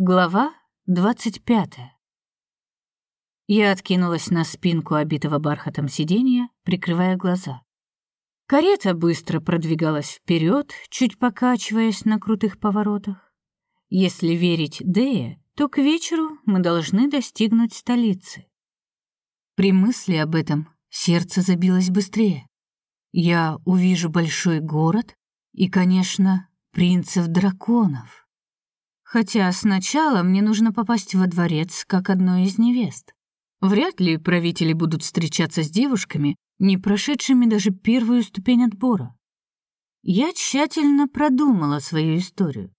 Глава двадцать пятая. Я откинулась на спинку обитого бархатом сиденья, прикрывая глаза. Карета быстро продвигалась вперед, чуть покачиваясь на крутых поворотах. Если верить Дее, то к вечеру мы должны достигнуть столицы. При мысли об этом сердце забилось быстрее. Я увижу большой город и, конечно, принцев-драконов. Хотя сначала мне нужно попасть во дворец как одной из невест. Вряд ли правители будут встречаться с девушками, не прошедшими даже первую ступень отбора. Я тщательно продумала свою историю.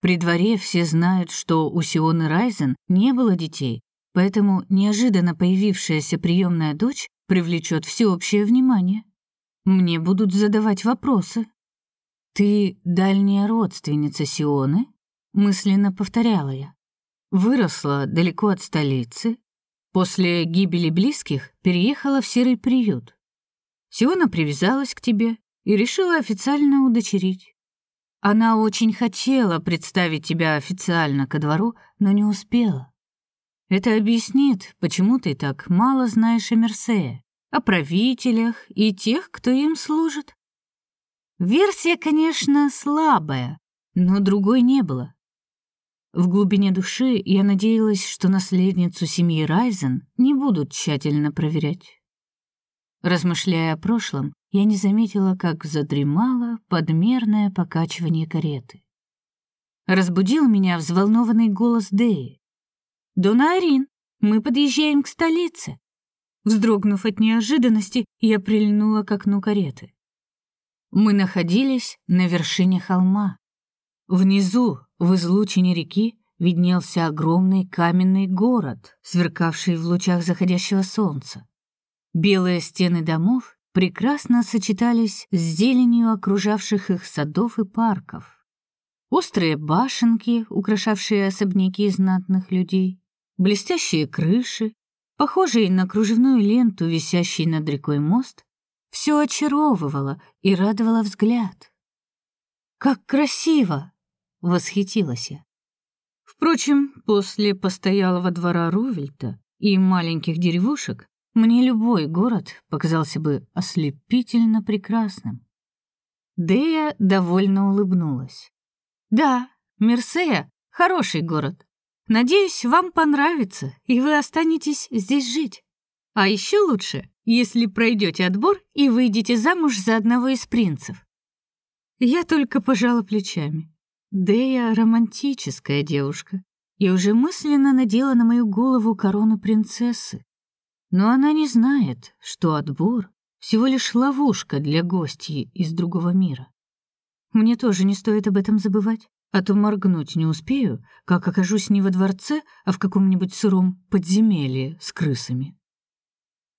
При дворе все знают, что у Сионы Райзен не было детей, поэтому неожиданно появившаяся приемная дочь привлечет всеобщее внимание. Мне будут задавать вопросы. «Ты дальняя родственница Сионы?» Мысленно повторяла я. Выросла далеко от столицы, после гибели близких переехала в серый приют. Сиона привязалась к тебе и решила официально удочерить. Она очень хотела представить тебя официально ко двору, но не успела. Это объяснит, почему ты так мало знаешь о Мерсее, о правителях и тех, кто им служит. Версия, конечно, слабая, но другой не было. В глубине души я надеялась, что наследницу семьи Райзен не будут тщательно проверять. Размышляя о прошлом, я не заметила, как задремало подмерное покачивание кареты. Разбудил меня взволнованный голос Деи. «Дона Арин, мы подъезжаем к столице!» Вздрогнув от неожиданности, я прильнула к окну кареты. Мы находились на вершине холма. Внизу, в излучине реки виднелся огромный каменный город, сверкавший в лучах заходящего солнца. Белые стены домов прекрасно сочетались с зеленью окружавших их садов и парков. Острые башенки, украшавшие особняки знатных людей, блестящие крыши, похожие на кружевную ленту, висящий над рекой мост, все очаровывало и радовало взгляд. «Как красиво!» Восхитилась я. Впрочем, после постоялого двора Рувельта и маленьких деревушек мне любой город показался бы ослепительно прекрасным. Дея довольно улыбнулась. Да, Мерсея хороший город. Надеюсь, вам понравится, и вы останетесь здесь жить. А еще лучше, если пройдете отбор и выйдете замуж за одного из принцев. Я только пожала плечами. Дея романтическая девушка и уже мысленно надела на мою голову корону принцессы. Но она не знает, что отбор всего лишь ловушка для гостей из другого мира. Мне тоже не стоит об этом забывать, а то моргнуть не успею, как окажусь не во дворце, а в каком-нибудь сыром подземелье с крысами.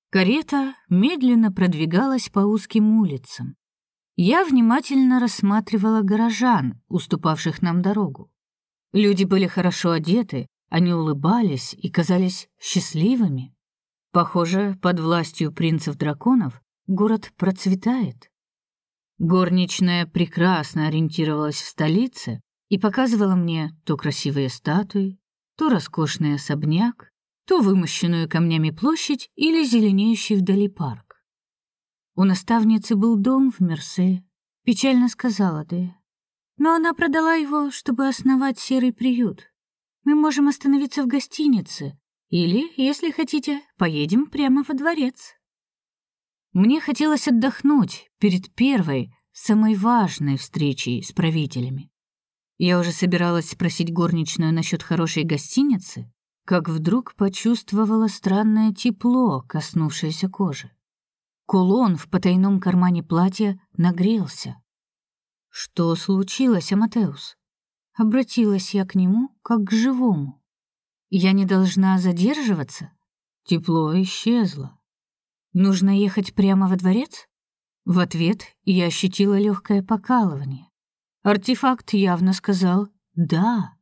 Карета медленно продвигалась по узким улицам. Я внимательно рассматривала горожан, уступавших нам дорогу. Люди были хорошо одеты, они улыбались и казались счастливыми. Похоже, под властью принцев-драконов город процветает. Горничная прекрасно ориентировалась в столице и показывала мне то красивые статуи, то роскошный особняк, то вымощенную камнями площадь или зеленеющий вдали парк. У наставницы был дом в Мерсе, печально сказала Дея. Но она продала его, чтобы основать серый приют. Мы можем остановиться в гостинице или, если хотите, поедем прямо во дворец. Мне хотелось отдохнуть перед первой, самой важной встречей с правителями. Я уже собиралась спросить горничную насчет хорошей гостиницы, как вдруг почувствовала странное тепло, коснувшееся кожи. Кулон в потайном кармане платья нагрелся. Что случилось, Аматеус? Обратилась я к нему как к живому. Я не должна задерживаться? Тепло исчезло. Нужно ехать прямо во дворец? В ответ я ощутила легкое покалывание. Артефакт явно сказал «да».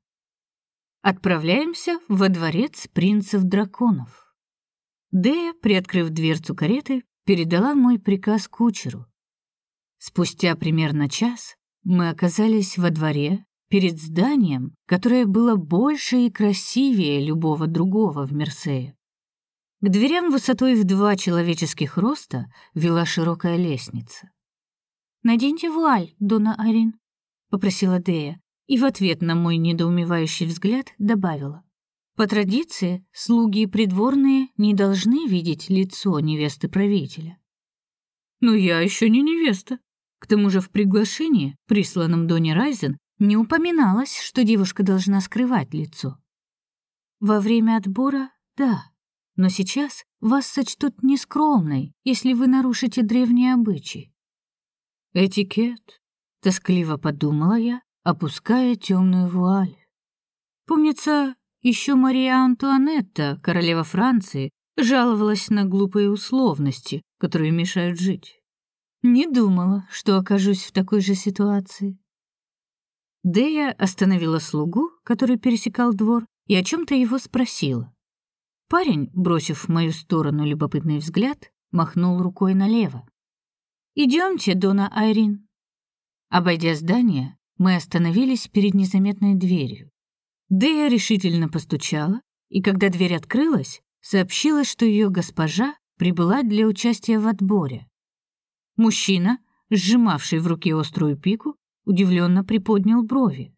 Отправляемся во дворец принцев-драконов. Дея, приоткрыв дверцу кареты, передала мой приказ кучеру. Спустя примерно час мы оказались во дворе, перед зданием, которое было больше и красивее любого другого в Мерсее. К дверям высотой в два человеческих роста вела широкая лестница. «Наденьте вуаль, Дона Арин», — попросила Дея, и в ответ на мой недоумевающий взгляд добавила. «По традиции, слуги и придворные не должны видеть лицо невесты правителя». «Но я еще не невеста», к тому же в приглашении, присланном Доне Райзен, не упоминалось, что девушка должна скрывать лицо. Во время отбора — да, но сейчас вас сочтут нескромной, если вы нарушите древние обычаи. Этикет, тоскливо подумала я, опуская темную вуаль. Помнится, еще Мария Антуанетта, королева Франции, жаловалась на глупые условности, которые мешают жить. Не думала, что окажусь в такой же ситуации. Дея остановила слугу, который пересекал двор, и о чем то его спросила. Парень, бросив в мою сторону любопытный взгляд, махнул рукой налево. Идемте, Дона Айрин. Обойдя здание, мы остановились перед незаметной дверью. Дея решительно постучала, и когда дверь открылась, сообщила, что ее госпожа прибыла для участия в отборе. Мужчина, сжимавший в руке острую пику, удивленно приподнял брови.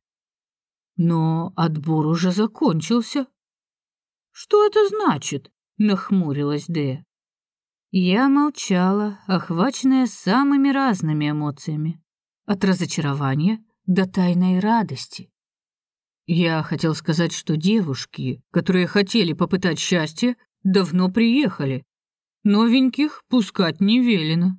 Но отбор уже закончился. Что это значит? нахмурилась Д. Я молчала, охваченная самыми разными эмоциями, от разочарования до тайной радости. Я хотел сказать, что девушки, которые хотели попытать счастье, давно приехали. Новеньких пускать не велено.